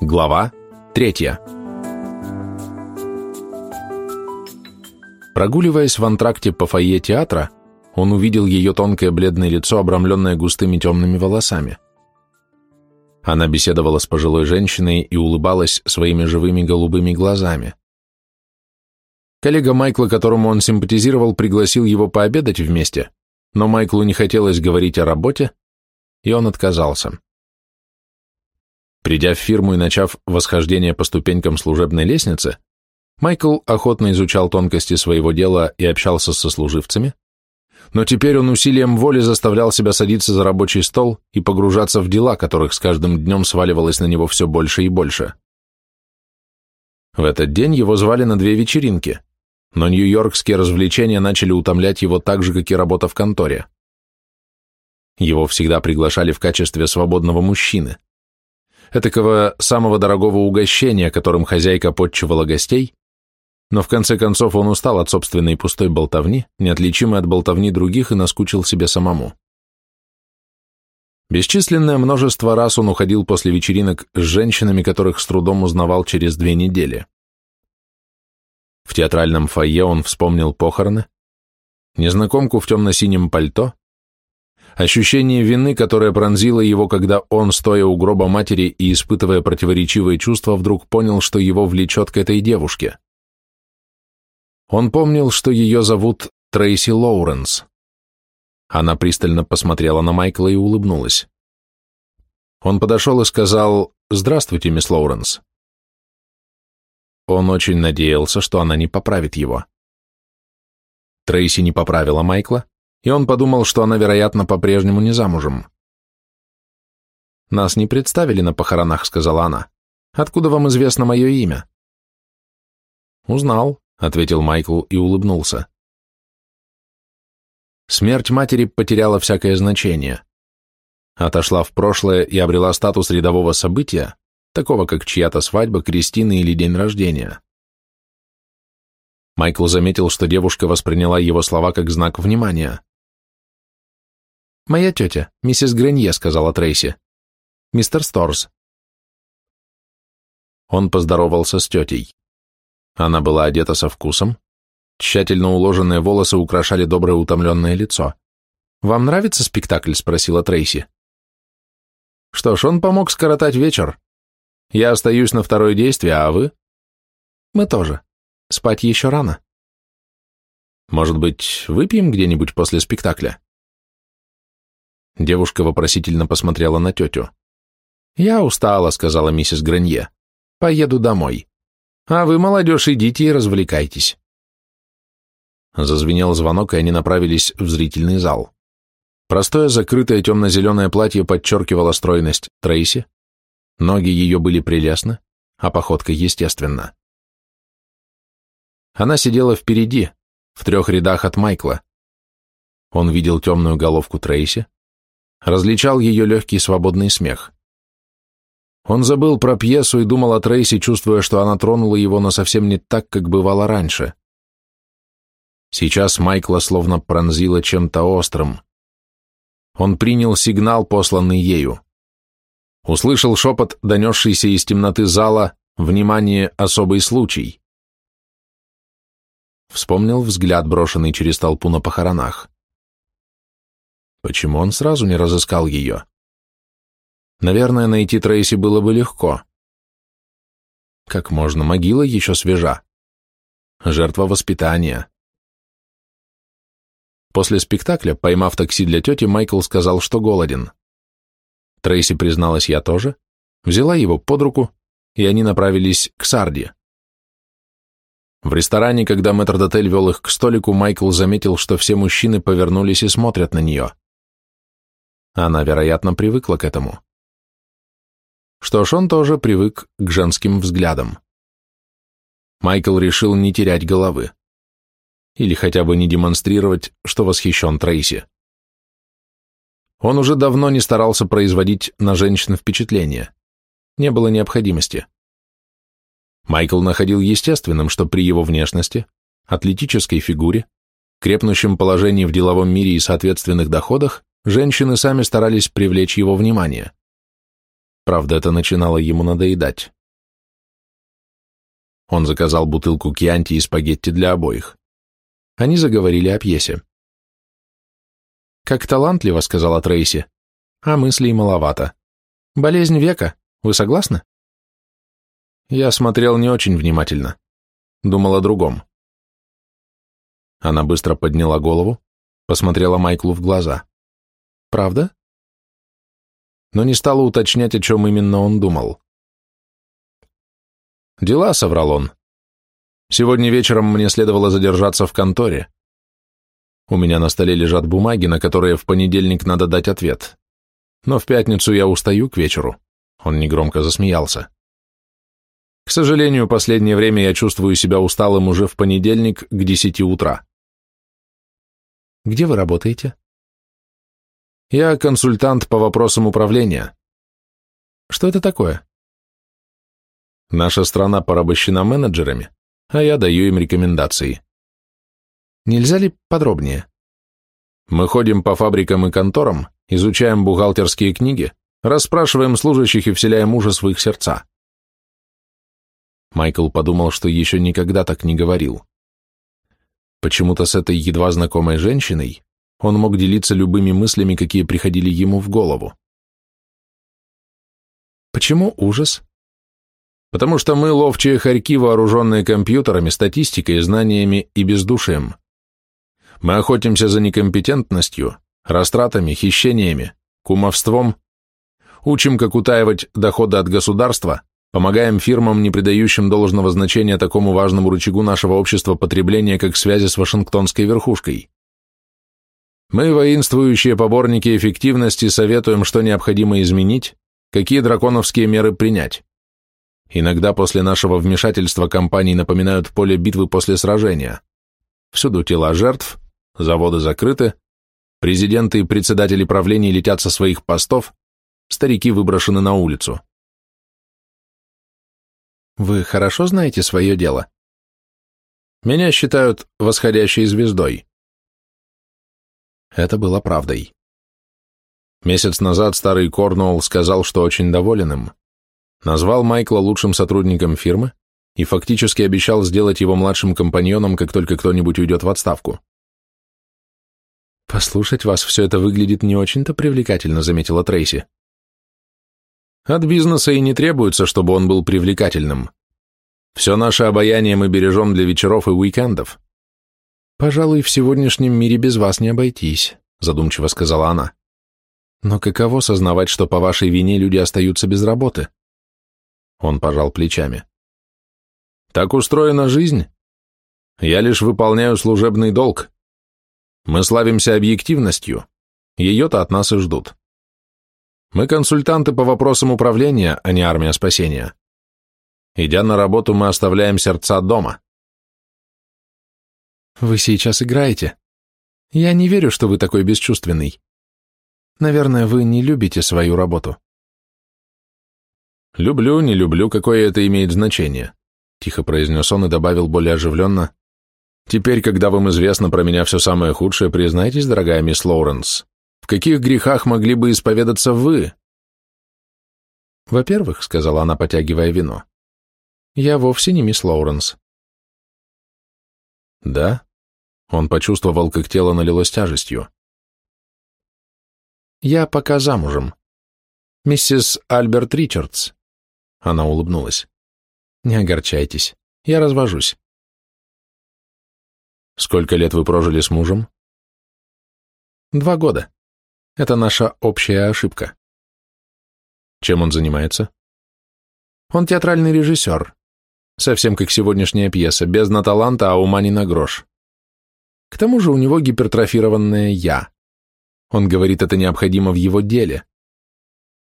Глава третья Прогуливаясь в антракте по фойе театра, он увидел ее тонкое бледное лицо, обрамленное густыми темными волосами. Она беседовала с пожилой женщиной и улыбалась своими живыми голубыми глазами. Коллега Майкла, которому он симпатизировал, пригласил его пообедать вместе, но Майклу не хотелось говорить о работе, и он отказался. Придя в фирму и начав восхождение по ступенькам служебной лестницы, Майкл охотно изучал тонкости своего дела и общался со служивцами, но теперь он усилием воли заставлял себя садиться за рабочий стол и погружаться в дела, которых с каждым днем сваливалось на него все больше и больше. В этот день его звали на две вечеринки, но нью-йоркские развлечения начали утомлять его так же, как и работа в конторе. Его всегда приглашали в качестве свободного мужчины, этакого самого дорогого угощения, которым хозяйка подчивала гостей, но в конце концов он устал от собственной пустой болтовни, неотличимой от болтовни других, и наскучил себе самому. Бесчисленное множество раз он уходил после вечеринок с женщинами, которых с трудом узнавал через две недели. В театральном фойе он вспомнил похороны, незнакомку в темно-синем пальто, ощущение вины, которое пронзило его, когда он, стоя у гроба матери и испытывая противоречивые чувства, вдруг понял, что его влечет к этой девушке. Он помнил, что ее зовут Трейси Лоуренс. Она пристально посмотрела на Майкла и улыбнулась. Он подошел и сказал «Здравствуйте, мисс Лоуренс». Он очень надеялся, что она не поправит его. Трейси не поправила Майкла, и он подумал, что она, вероятно, по-прежнему не замужем. «Нас не представили на похоронах», — сказала она. «Откуда вам известно мое имя?» «Узнал ответил Майкл и улыбнулся. Смерть матери потеряла всякое значение. Отошла в прошлое и обрела статус рядового события, такого как чья-то свадьба, крестины или день рождения. Майкл заметил, что девушка восприняла его слова как знак внимания. «Моя тетя, миссис Гренье», — сказала Трейси. «Мистер Сторс». Он поздоровался с тетей. Она была одета со вкусом. Тщательно уложенные волосы украшали доброе утомленное лицо. «Вам нравится спектакль?» — спросила Трейси. «Что ж, он помог скоротать вечер. Я остаюсь на второе действие, а вы?» «Мы тоже. Спать еще рано». «Может быть, выпьем где-нибудь после спектакля?» Девушка вопросительно посмотрела на тетю. «Я устала», — сказала миссис Гранье. «Поеду домой». А вы, молодежь, идите и развлекайтесь. Зазвенел звонок, и они направились в зрительный зал. Простое закрытое темно-зеленое платье подчеркивало стройность Трейси, ноги ее были прелестны, а походка естественна. Она сидела впереди, в трех рядах от Майкла. Он видел темную головку Трейси, различал ее легкий свободный смех. Он забыл про пьесу и думал о Трейси, чувствуя, что она тронула его, но совсем не так, как бывало раньше. Сейчас Майкла словно пронзила чем-то острым. Он принял сигнал, посланный ею. Услышал шепот, донесшийся из темноты зала, «Внимание, особый случай!» Вспомнил взгляд, брошенный через толпу на похоронах. Почему он сразу не разыскал ее? Наверное, найти Трейси было бы легко. Как можно, могила еще свежа. Жертва воспитания. После спектакля, поймав такси для тети, Майкл сказал, что голоден. Трейси призналась, я тоже, взяла его под руку, и они направились к Сарди. В ресторане, когда мэтр-дотель вел их к столику, Майкл заметил, что все мужчины повернулись и смотрят на нее. Она, вероятно, привыкла к этому. Что ж, он тоже привык к женским взглядам. Майкл решил не терять головы. Или хотя бы не демонстрировать, что восхищен Трейси. Он уже давно не старался производить на женщин впечатление. Не было необходимости. Майкл находил естественным, что при его внешности, атлетической фигуре, крепнущем положении в деловом мире и соответственных доходах женщины сами старались привлечь его внимание. Правда, это начинало ему надоедать. Он заказал бутылку кьянти и спагетти для обоих. Они заговорили о пьесе. «Как талантливо», — сказала Трейси, — «а мыслей маловато. Болезнь века, вы согласны?» Я смотрел не очень внимательно. Думал о другом. Она быстро подняла голову, посмотрела Майклу в глаза. «Правда?» Но не стала уточнять, о чем именно он думал. «Дела», — соврал он. «Сегодня вечером мне следовало задержаться в конторе. У меня на столе лежат бумаги, на которые в понедельник надо дать ответ. Но в пятницу я устаю к вечеру». Он негромко засмеялся. К сожалению, последнее время я чувствую себя усталым уже в понедельник к десяти утра. Где вы работаете? Я консультант по вопросам управления. Что это такое? Наша страна порабощена менеджерами, а я даю им рекомендации. Нельзя ли подробнее? Мы ходим по фабрикам и конторам, изучаем бухгалтерские книги, расспрашиваем служащих и вселяем ужас в их сердца. Майкл подумал, что еще никогда так не говорил. Почему-то с этой едва знакомой женщиной он мог делиться любыми мыслями, какие приходили ему в голову. Почему ужас? Потому что мы ловчие хорьки, вооруженные компьютерами, статистикой, знаниями и бездушием. Мы охотимся за некомпетентностью, растратами, хищениями, кумовством, учим, как утаивать доходы от государства, Помогаем фирмам, не придающим должного значения такому важному рычагу нашего общества потребления, как связи с Вашингтонской верхушкой. Мы, воинствующие поборники эффективности, советуем, что необходимо изменить, какие драконовские меры принять. Иногда после нашего вмешательства компании напоминают поле битвы после сражения. Всюду тела жертв, заводы закрыты, президенты и председатели правлений летят со своих постов, старики выброшены на улицу. Вы хорошо знаете свое дело? Меня считают восходящей звездой. Это было правдой. Месяц назад старый Корнуолл сказал, что очень доволен им. Назвал Майкла лучшим сотрудником фирмы и фактически обещал сделать его младшим компаньоном, как только кто-нибудь уйдет в отставку. «Послушать вас все это выглядит не очень-то привлекательно», — заметила Трейси. От бизнеса и не требуется, чтобы он был привлекательным. Все наше обаяние мы бережем для вечеров и уикендов. «Пожалуй, в сегодняшнем мире без вас не обойтись», — задумчиво сказала она. «Но каково сознавать, что по вашей вине люди остаются без работы?» Он пожал плечами. «Так устроена жизнь. Я лишь выполняю служебный долг. Мы славимся объективностью. Ее-то от нас и ждут. Мы консультанты по вопросам управления, а не армия спасения. Идя на работу, мы оставляем сердца дома. Вы сейчас играете. Я не верю, что вы такой бесчувственный. Наверное, вы не любите свою работу. Люблю, не люблю, какое это имеет значение, тихо произнес он и добавил более оживленно. Теперь, когда вам известно про меня все самое худшее, признайтесь, дорогая мисс Лоуренс, в каких грехах могли бы исповедаться вы? Во-первых, сказала она, потягивая вино, я вовсе не мисс Лоуренс. Да? Он почувствовал, как тело налилось тяжестью. Я пока замужем. Миссис Альберт Ричардс. Она улыбнулась. Не огорчайтесь, я развожусь. Сколько лет вы прожили с мужем? Два года. Это наша общая ошибка. Чем он занимается? Он театральный режиссер. Совсем как сегодняшняя пьеса, без на таланта, а ума не на грош. К тому же у него гипертрофированное «я». Он говорит, это необходимо в его деле,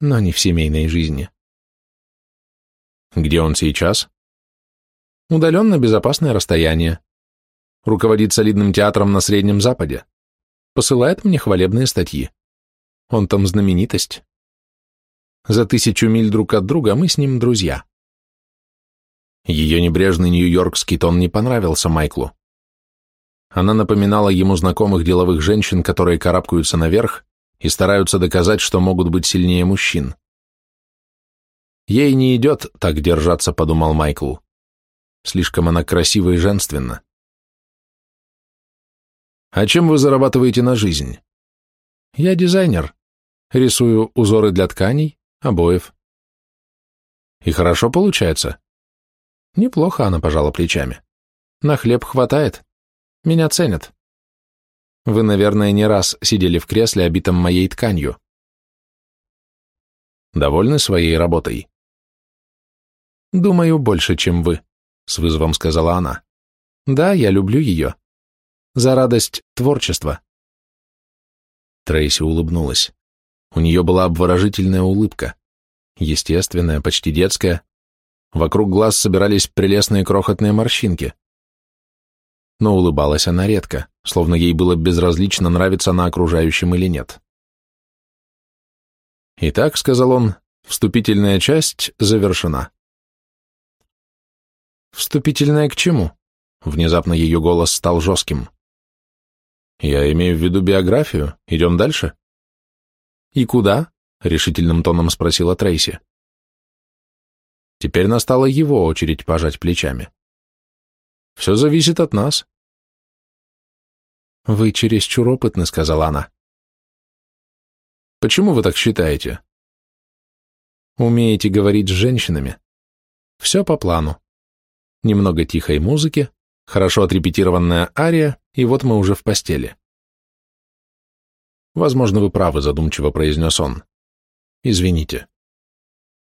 но не в семейной жизни. Где он сейчас? Удаленно безопасное расстояние. Руководит солидным театром на Среднем Западе. Посылает мне хвалебные статьи. Он там знаменитость. За тысячу миль друг от друга мы с ним друзья. Ее небрежный нью-йоркский тон не понравился Майклу. Она напоминала ему знакомых деловых женщин, которые карабкаются наверх, и стараются доказать, что могут быть сильнее мужчин. Ей не идет так держаться, подумал Майкл. Слишком она красива и женственна. А чем вы зарабатываете на жизнь? Я дизайнер. Рисую узоры для тканей, обоев. И хорошо получается? Неплохо, она пожала плечами. На хлеб хватает. Меня ценят. Вы, наверное, не раз сидели в кресле, обитом моей тканью. Довольны своей работой? Думаю, больше, чем вы, с вызовом сказала она. Да, я люблю ее. За радость творчества. Трейси улыбнулась. У нее была обворожительная улыбка. Естественная, почти детская. Вокруг глаз собирались прелестные крохотные морщинки. Но улыбалась она редко, словно ей было безразлично, нравится она окружающим или нет. «Итак», — сказал он, — «вступительная часть завершена». «Вступительная к чему?» Внезапно ее голос стал жестким. «Я имею в виду биографию. Идем дальше?» «И куда?» — решительным тоном спросила Трейси. Теперь настала его очередь пожать плечами. «Все зависит от нас». «Вы чересчур опытны», — сказала она. «Почему вы так считаете?» «Умеете говорить с женщинами. Все по плану немного тихой музыки, хорошо отрепетированная ария, и вот мы уже в постели. «Возможно, вы правы», — задумчиво произнес он. «Извините.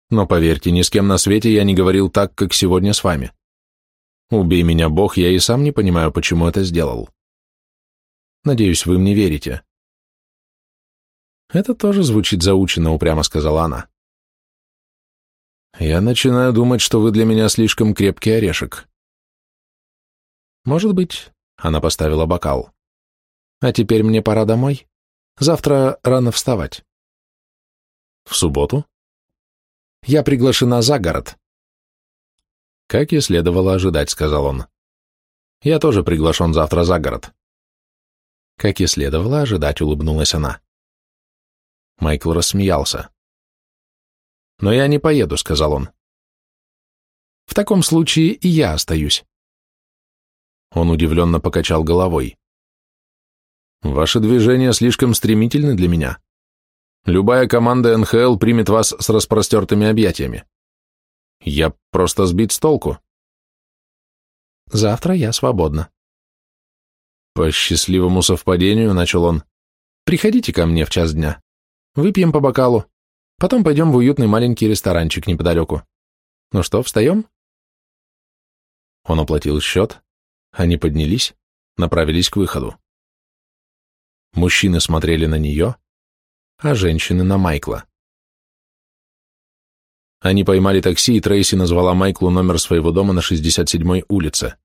Но поверьте, ни с кем на свете я не говорил так, как сегодня с вами. Убей меня, Бог, я и сам не понимаю, почему это сделал. Надеюсь, вы мне верите». «Это тоже звучит заучено», — упрямо сказала она. Я начинаю думать, что вы для меня слишком крепкий орешек. Может быть, она поставила бокал. А теперь мне пора домой. Завтра рано вставать. В субботу? Я приглашена за город. Как и следовало ожидать, сказал он. Я тоже приглашен завтра за город. Как и следовало ожидать, улыбнулась она. Майкл рассмеялся. «Но я не поеду», — сказал он. «В таком случае и я остаюсь». Он удивленно покачал головой. «Ваши движения слишком стремительны для меня. Любая команда НХЛ примет вас с распростертыми объятиями. Я просто сбит с толку». «Завтра я свободна». «По счастливому совпадению», — начал он, — «приходите ко мне в час дня. Выпьем по бокалу, Потом пойдем в уютный маленький ресторанчик неподалеку. Ну что, встаем?» Он оплатил счет, они поднялись, направились к выходу. Мужчины смотрели на нее, а женщины на Майкла. Они поймали такси, и Трейси назвала Майклу номер своего дома на 67-й улице.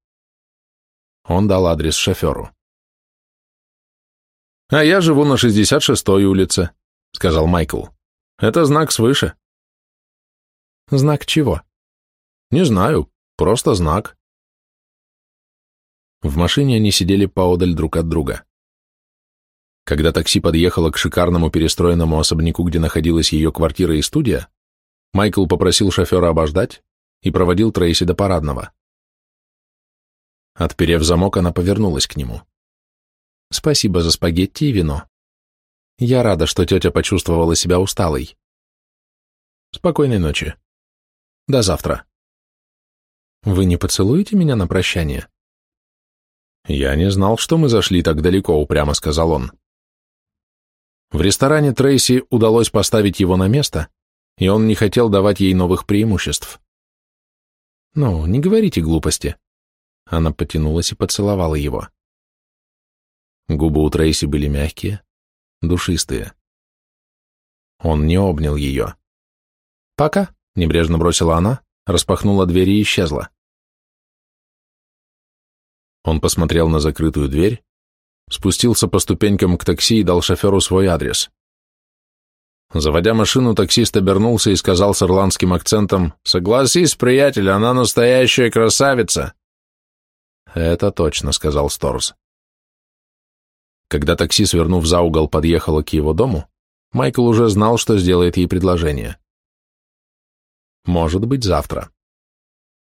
Он дал адрес шоферу. «А я живу на 66-й улице», — сказал Майкл. Это знак свыше. Знак чего? Не знаю, просто знак. В машине они сидели поодаль друг от друга. Когда такси подъехало к шикарному перестроенному особняку, где находилась ее квартира и студия, Майкл попросил шофера обождать и проводил Трейси до парадного. Отперев замок, она повернулась к нему. «Спасибо за спагетти и вино. Я рада, что тетя почувствовала себя усталой. Спокойной ночи. До завтра. Вы не поцелуете меня на прощание? Я не знал, что мы зашли так далеко, упрямо сказал он. В ресторане Трейси удалось поставить его на место, и он не хотел давать ей новых преимуществ. «Ну, не говорите глупости». Она потянулась и поцеловала его. Губы у Трейси были мягкие, душистые. Он не обнял ее. «Пока», — небрежно бросила она, распахнула дверь и исчезла. Он посмотрел на закрытую дверь, спустился по ступенькам к такси и дал шоферу свой адрес. Заводя машину, таксист обернулся и сказал с ирландским акцентом, «Согласись, приятель, она настоящая красавица!» «Это точно», — сказал Сторс. Когда такси, свернув за угол, подъехало к его дому, Майкл уже знал, что сделает ей предложение. Может быть, завтра.